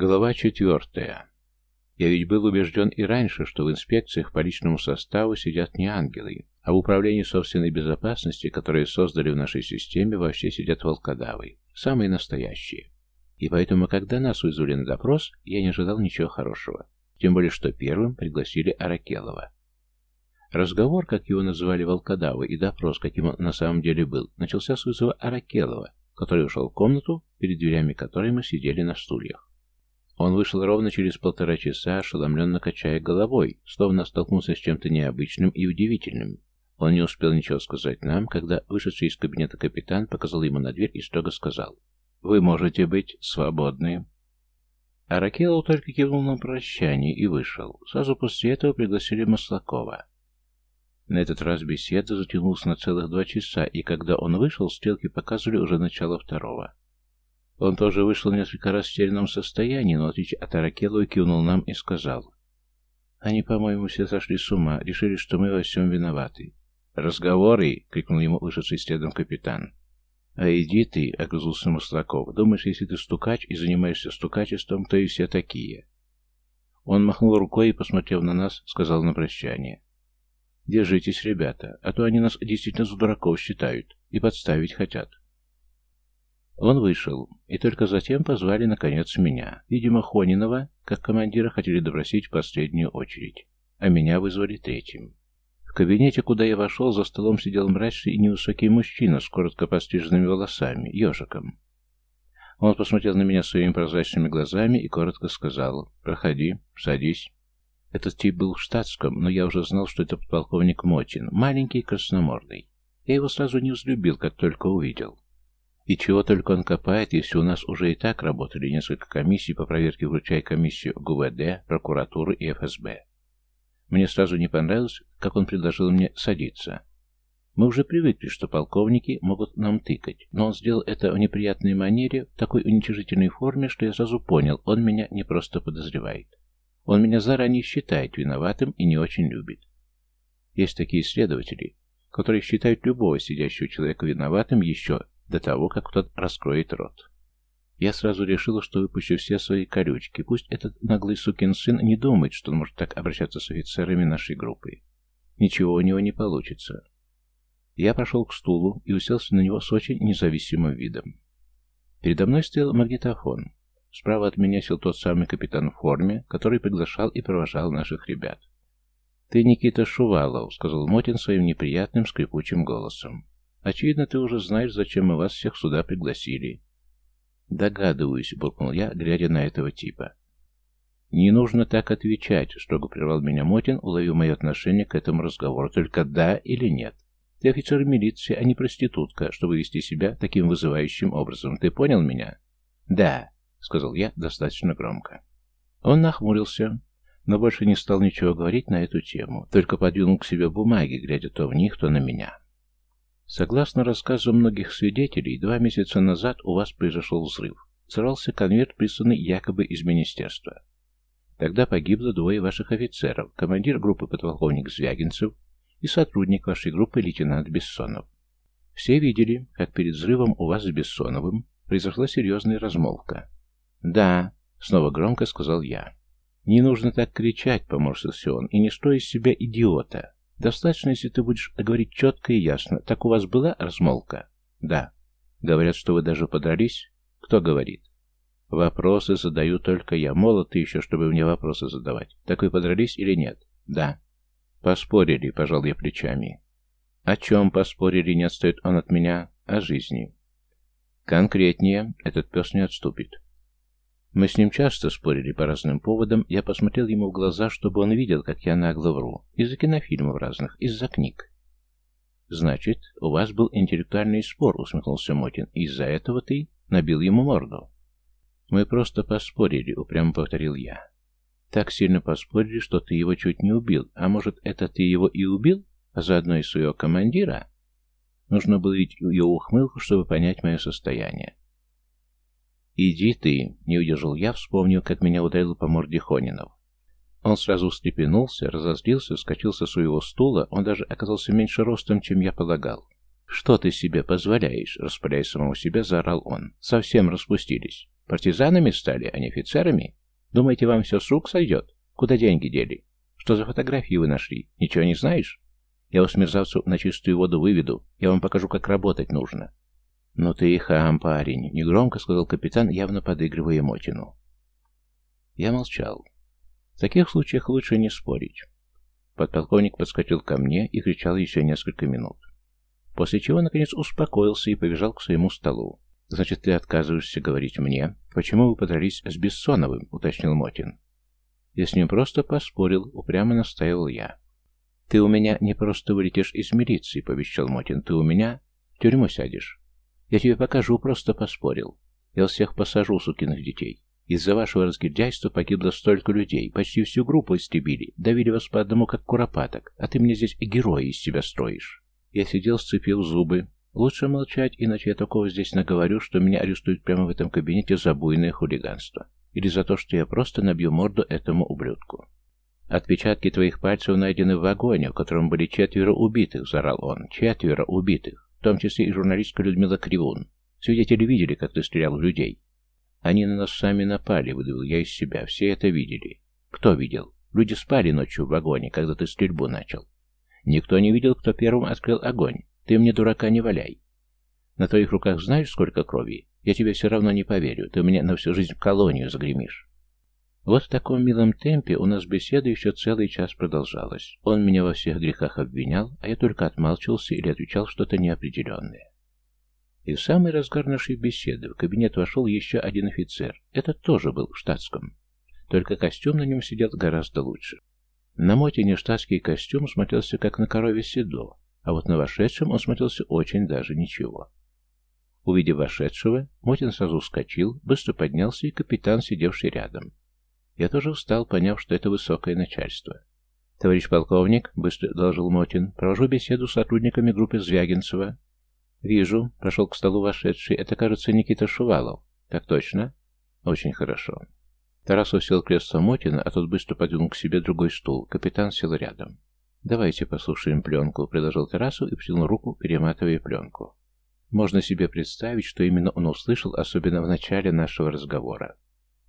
Глава четвертая. Я ведь был убежден и раньше, что в инспекциях по личному составу сидят не ангелы, а в управлении собственной безопасности, которое создали в нашей системе, вообще сидят волкодавы, самые настоящие. И поэтому, когда нас вызвали на допрос, я не ожидал ничего хорошего. Тем более, что первым пригласили Аракелова. Разговор, как его называли волкодавы, и допрос, каким он на самом деле был, начался с вызова Аракелова, который ушел в комнату, перед дверями которой мы сидели на стульях. Он вышел ровно через полтора часа, ошеломленно качая головой, словно столкнулся с чем-то необычным и удивительным. Он не успел ничего сказать нам, когда вышедший из кабинета капитан показал ему на дверь и строго сказал «Вы можете быть свободны». Аракелов только кивнул на прощание и вышел. Сразу после этого пригласили Маслакова. На этот раз беседа затянулась на целых два часа, и когда он вышел, стрелки показывали уже начало второго. Он тоже вышел несколько раз в стерильном состоянии, но, в отличие от Аракелова, кивнул нам и сказал. «Они, по-моему, все сошли с ума, решили, что мы во всем виноваты». «Разговоры!» — крикнул ему вышедший следом капитан. «А иди ты!» — огрызнулся Маслаков. «Думаешь, если ты стукач и занимаешься стукачеством, то и все такие». Он махнул рукой и, посмотрев на нас, сказал на прощание. «Держитесь, ребята, а то они нас действительно за дураков считают и подставить хотят». Он вышел, и только затем позвали, наконец, меня. Видимо, Хонинова, как командира, хотели допросить в последнюю очередь, а меня вызвали третьим. В кабинете, куда я вошел, за столом сидел мрачный и невысокий мужчина с коротко постриженными волосами, ежиком. Он посмотрел на меня своими прозрачными глазами и коротко сказал «Проходи, садись». Этот тип был в штатском, но я уже знал, что это подполковник Мотин, маленький красномордый. Я его сразу не взлюбил, как только увидел. И чего только он копает, если у нас уже и так работали несколько комиссий по проверке, включая комиссию ГУВД, прокуратуры и ФСБ. Мне сразу не понравилось, как он предложил мне садиться. Мы уже привыкли, что полковники могут нам тыкать, но он сделал это в неприятной манере, в такой уничижительной форме, что я сразу понял, он меня не просто подозревает. Он меня заранее считает виноватым и не очень любит. Есть такие следователи, которые считают любого сидящего человека виноватым еще до того, как тот раскроет рот. Я сразу решила, что выпущу все свои колючки. Пусть этот наглый сукин сын не думает, что он может так обращаться с офицерами нашей группы. Ничего у него не получится. Я прошел к стулу и уселся на него с очень независимым видом. Передо мной стоял магнитофон. Справа от меня сел тот самый капитан в форме, который приглашал и провожал наших ребят. «Ты Никита Шувалов», — сказал Мотин своим неприятным скрипучим голосом. Очевидно, ты уже знаешь, зачем мы вас всех сюда пригласили. Догадываюсь, буркнул я, глядя на этого типа. Не нужно так отвечать, строго прервал меня Мотин, уловив мое отношение к этому разговору. Только да или нет. Ты офицер милиции, а не проститутка, чтобы вести себя таким вызывающим образом. Ты понял меня? Да, сказал я достаточно громко. Он нахмурился, но больше не стал ничего говорить на эту тему, только подвинул к себе бумаги, глядя то в них, то на меня. Согласно рассказу многих свидетелей, два месяца назад у вас произошел взрыв. Сорвался конверт, присланный якобы из министерства. Тогда погибло двое ваших офицеров, командир группы подполковник Звягинцев и сотрудник вашей группы лейтенант Бессонов. Все видели, как перед взрывом у вас с Бессоновым произошла серьезная размолвка. «Да», — снова громко сказал я. «Не нужно так кричать», — поморщился он, — «и не стой из себя идиота. Достаточно, если ты будешь говорить четко и ясно. Так у вас была размолвка? Да. Говорят, что вы даже подрались? Кто говорит? Вопросы задаю только я. Молод ты еще, чтобы мне вопросы задавать. Так вы подрались или нет? Да. Поспорили, пожал я плечами. О чем поспорили, не отстает он от меня? О жизни. Конкретнее, этот пес не отступит. Мы с ним часто спорили по разным поводам, я посмотрел ему в глаза, чтобы он видел, как я нагло вру. Из-за кинофильмов разных, из-за книг. «Значит, у вас был интеллектуальный спор», — усмехнулся Мотин. «Из-за этого ты набил ему морду». «Мы просто поспорили», — упрямо повторил я. «Так сильно поспорили, что ты его чуть не убил. А может, это ты его и убил? А заодно и своего командира?» Нужно было видеть ее ухмылку, чтобы понять мое состояние. «Иди ты!» — не удержал я, вспомнил, как меня ударил по морде Хонинов. Он сразу встрепенулся, разозлился, вскочил со своего стула, он даже оказался меньше ростом, чем я полагал. «Что ты себе позволяешь?» — распаляя самого себя, заорал он. «Совсем распустились. Партизанами стали, а не офицерами? Думаете, вам все с рук сойдет? Куда деньги дели? Что за фотографии вы нашли? Ничего не знаешь? Я вас, мерзавцу, на чистую воду выведу. Я вам покажу, как работать нужно. «Ну ты и хам, парень», — негромко сказал капитан, явно подыгрывая Мотину. Я молчал. В таких случаях лучше не спорить. Подполковник подскочил ко мне и кричал еще несколько минут. После чего, наконец, успокоился и побежал к своему столу. «Значит, ты отказываешься говорить мне? Почему вы подрались с Бессоновым?» — уточнил Мотин. «Я с ним просто поспорил», — упрямо настаивал я. «Ты у меня не просто вылетишь из милиции», — повещал Мотин. «Ты у меня в тюрьму сядешь. Я тебе покажу, просто поспорил. Я всех посажу, сукиных детей. Из-за вашего разгильдяйства погибло столько людей, почти всю группу истребили, давили вас по одному, как куропаток, а ты мне здесь героя из себя строишь. Я сидел, сцепил зубы. Лучше молчать, иначе я такого здесь наговорю, что меня арестуют прямо в этом кабинете за буйное хулиганство. Или за то, что я просто набью морду этому ублюдку. «Отпечатки твоих пальцев найдены в вагоне, в котором были четверо убитых», — зарал он. «Четверо убитых в том числе и журналистка Людмила Кривун. Свидетели видели, как ты стрелял в людей. Они на нас сами напали, выдавил я из себя. Все это видели. Кто видел? Люди спали ночью в вагоне, когда ты стрельбу начал. Никто не видел, кто первым открыл огонь. Ты мне дурака не валяй. На твоих руках знаешь, сколько крови? Я тебе все равно не поверю. Ты мне на всю жизнь в колонию загремишь. Вот в таком милом темпе у нас беседа еще целый час продолжалась. Он меня во всех грехах обвинял, а я только отмалчивался или отвечал что-то неопределенное. И в самый разгар нашей беседы в кабинет вошел еще один офицер. Этот тоже был в штатском. Только костюм на нем сидел гораздо лучше. На Мотине штатский костюм смотрелся как на корове седло, а вот на вошедшем он смотрелся очень даже ничего. Увидев вошедшего, Мотин сразу вскочил, быстро поднялся, и капитан, сидевший рядом. Я тоже встал, поняв, что это высокое начальство. «Товарищ полковник», — быстро доложил Мотин, — «провожу беседу с сотрудниками группы Звягинцева». «Вижу», — прошел к столу вошедший, — «это, кажется, Никита Шувалов». «Так точно?» «Очень хорошо». Тарасов сел кресло Мотина, а тот быстро подвинул к себе другой стул. Капитан сел рядом. «Давайте послушаем пленку», — предложил Тарасов и протянул руку, перематывая пленку. Можно себе представить, что именно он услышал, особенно в начале нашего разговора.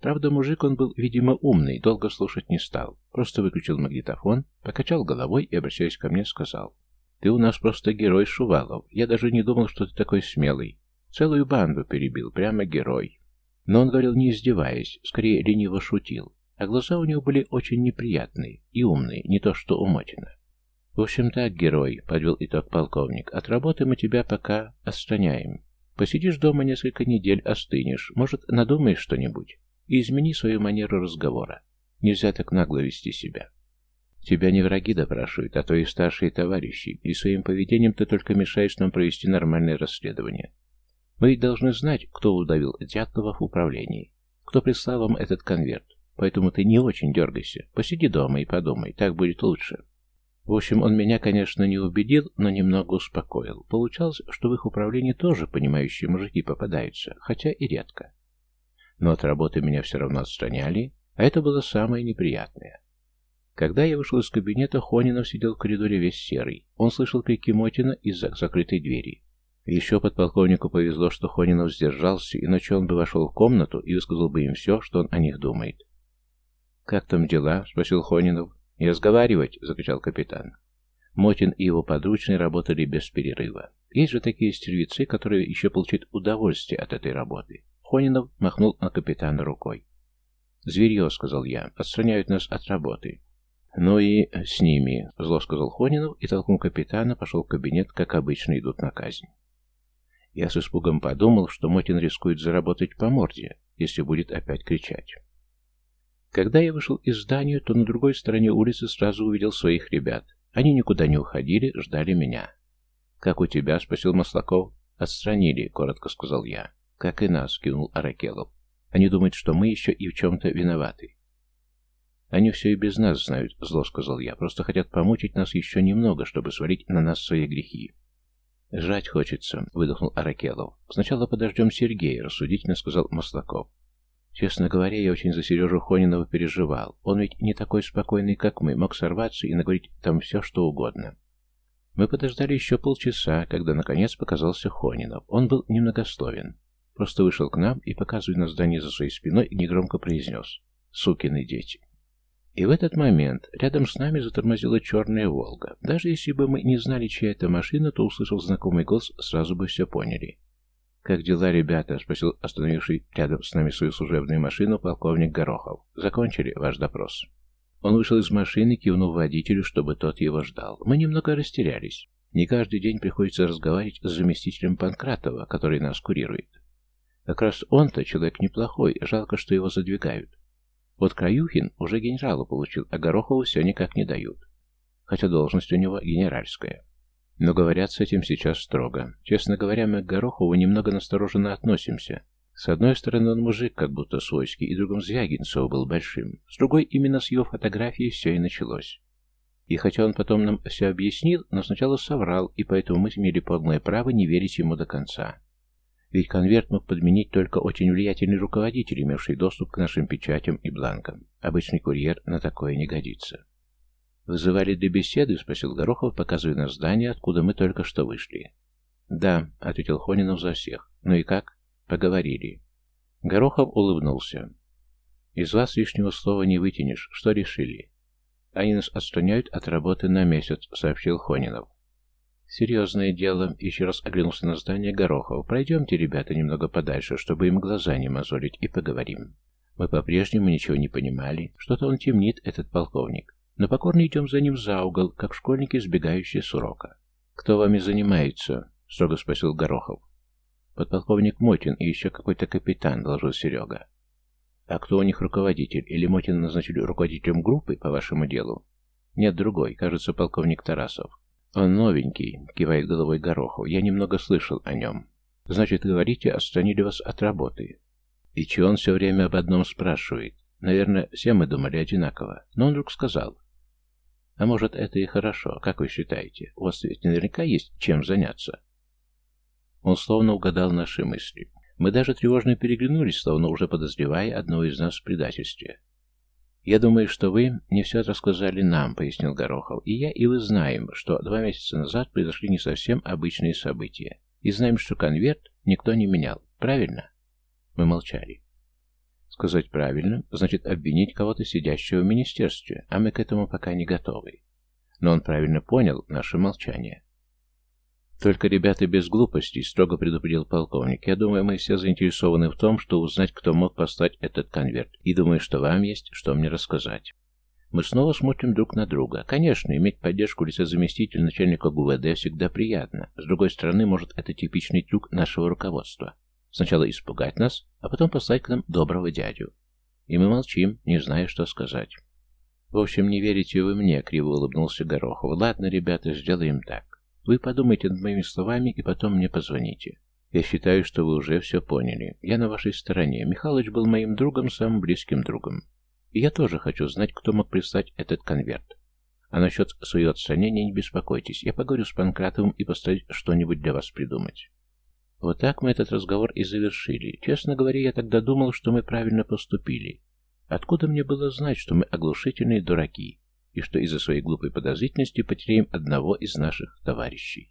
Правда, мужик он был, видимо, умный, долго слушать не стал. Просто выключил магнитофон, покачал головой и, обращаясь ко мне, сказал. «Ты у нас просто герой Шувалов. Я даже не думал, что ты такой смелый. Целую банду перебил, прямо герой». Но он говорил, не издеваясь, скорее лениво шутил. А глаза у него были очень неприятные и умные, не то что у Мотина. «В общем так, герой», — подвел итог полковник, — «от работы мы тебя пока отстраняем. Посидишь дома несколько недель, остынешь, может, надумаешь что-нибудь и измени свою манеру разговора. Нельзя так нагло вести себя. Тебя не враги допрашивают, а твои старшие товарищи, и своим поведением ты только мешаешь нам провести нормальное расследование. Мы ведь должны знать, кто удавил Дятлова в управлении, кто прислал вам этот конверт, поэтому ты не очень дергайся, посиди дома и подумай, так будет лучше. В общем, он меня, конечно, не убедил, но немного успокоил. Получалось, что в их управлении тоже понимающие мужики попадаются, хотя и редко но от работы меня все равно отстраняли, а это было самое неприятное. Когда я вышел из кабинета, Хонинов сидел в коридоре весь серый. Он слышал крики Мотина из-за закрытой двери. Еще подполковнику повезло, что Хонинов сдержался, иначе он бы вошел в комнату и высказал бы им все, что он о них думает. «Как там дела?» — спросил Хонинов. «Не разговаривать!» — закричал капитан. Мотин и его подручные работали без перерыва. Есть же такие стервицы, которые еще получат удовольствие от этой работы. Хонинов махнул на капитана рукой. «Зверье», — сказал я, — «отстраняют нас от работы». «Ну и с ними», — зло сказал Хонинов и, толкнув капитана, пошел в кабинет, как обычно идут на казнь. Я с испугом подумал, что Мотин рискует заработать по морде, если будет опять кричать. Когда я вышел из здания, то на другой стороне улицы сразу увидел своих ребят. Они никуда не уходили, ждали меня. «Как у тебя?» — спросил Маслаков. «Отстранили», — коротко сказал я. «Как и нас», — кивнул Аракелов. «Они думают, что мы еще и в чем-то виноваты». «Они все и без нас знают», — зло сказал я. «Просто хотят помучить нас еще немного, чтобы свалить на нас свои грехи». «Жать хочется», — выдохнул Аракелов. «Сначала подождем Сергея», — рассудительно сказал Маслаков. Честно говоря, я очень за Сережу Хонинова переживал. Он ведь не такой спокойный, как мы, мог сорваться и наговорить там все, что угодно. Мы подождали еще полчаса, когда наконец показался Хонинов. Он был немногословен. Просто вышел к нам и, показывая на здание за своей спиной, негромко произнес «Сукины дети». И в этот момент рядом с нами затормозила черная «Волга». Даже если бы мы не знали, чья это машина, то, услышав знакомый голос, сразу бы все поняли. «Как дела, ребята?» — спросил остановивший рядом с нами свою служебную машину полковник Горохов. «Закончили ваш допрос?» Он вышел из машины, кивнув водителю, чтобы тот его ждал. Мы немного растерялись. Не каждый день приходится разговаривать с заместителем Панкратова, который нас курирует. Как раз он-то человек неплохой, жалко, что его задвигают. Вот Краюхин уже генерала получил, а Горохову все никак не дают. Хотя должность у него генеральская. Но говорят с этим сейчас строго. Честно говоря, мы к Горохову немного настороженно относимся. С одной стороны, он мужик, как будто свойский, и другом Звягинцев был большим. С другой, именно с его фотографией все и началось. И хотя он потом нам все объяснил, но сначала соврал, и поэтому мы имели полное право не верить ему до конца. Ведь конверт мог подменить только очень влиятельный руководитель, имевший доступ к нашим печатям и бланкам. Обычный курьер на такое не годится. «Вызывали для беседы?» — спросил Горохов, показывая на здание, откуда мы только что вышли. «Да», — ответил Хонинов за всех. «Ну и как?» «Поговорили». Горохов улыбнулся. «Из вас лишнего слова не вытянешь. Что решили?» «Они нас отстраняют от работы на месяц», — сообщил Хонинов. «Серьезное дело», — еще раз оглянулся на здание Горохов. «Пройдемте, ребята, немного подальше, чтобы им глаза не мозолить, и поговорим». Мы по-прежнему ничего не понимали. Что-то он темнит, этот полковник. Но покорно идем за ним за угол, как школьники, сбегающие с урока. «Кто вами занимается?» — строго спросил Горохов. «Подполковник Мотин и еще какой-то капитан», — доложил Серега. «А кто у них руководитель? Или Мотина назначили руководителем группы по вашему делу?» «Нет, другой. Кажется, полковник Тарасов». «Он новенький», — кивает головой Горохов. «Я немного слышал о нем». «Значит, говорите, отстранили вас от работы». И че он все время об одном спрашивает? Наверное, все мы думали одинаково. Но он вдруг сказал. «А может, это и хорошо, как вы считаете? У вас ведь наверняка есть чем заняться». Он словно угадал наши мысли. Мы даже тревожно переглянулись, словно уже подозревая одного из нас в предательстве. «Я думаю, что вы не все рассказали нам», — пояснил Горохов. «И я, и вы знаем, что два месяца назад произошли не совсем обычные события. И знаем, что конверт никто не менял. Правильно?» Мы молчали. Сказать правильно, значит обвинить кого-то сидящего в министерстве, а мы к этому пока не готовы. Но он правильно понял наше молчание. «Только, ребята, без глупостей», — строго предупредил полковник. «Я думаю, мы все заинтересованы в том, что узнать, кто мог послать этот конверт, и думаю, что вам есть что мне рассказать». Мы снова смотрим друг на друга. Конечно, иметь поддержку лица заместителя начальника ГУВД всегда приятно. С другой стороны, может, это типичный трюк нашего руководства. Сначала испугать нас, а потом послать к нам доброго дядю. И мы молчим, не зная, что сказать. «В общем, не верите вы мне», — криво улыбнулся Горохов. «Ладно, ребята, сделаем так. Вы подумайте над моими словами и потом мне позвоните. Я считаю, что вы уже все поняли. Я на вашей стороне. Михалыч был моим другом, самым близким другом. И я тоже хочу знать, кто мог прислать этот конверт. А насчет своего отстранения не беспокойтесь. Я поговорю с Панкратовым и постараюсь что-нибудь для вас придумать. Вот так мы этот разговор и завершили. Честно говоря, я тогда думал, что мы правильно поступили. Откуда мне было знать, что мы оглушительные дураки? И что из-за своей глупой подозрительности потеряем одного из наших товарищей.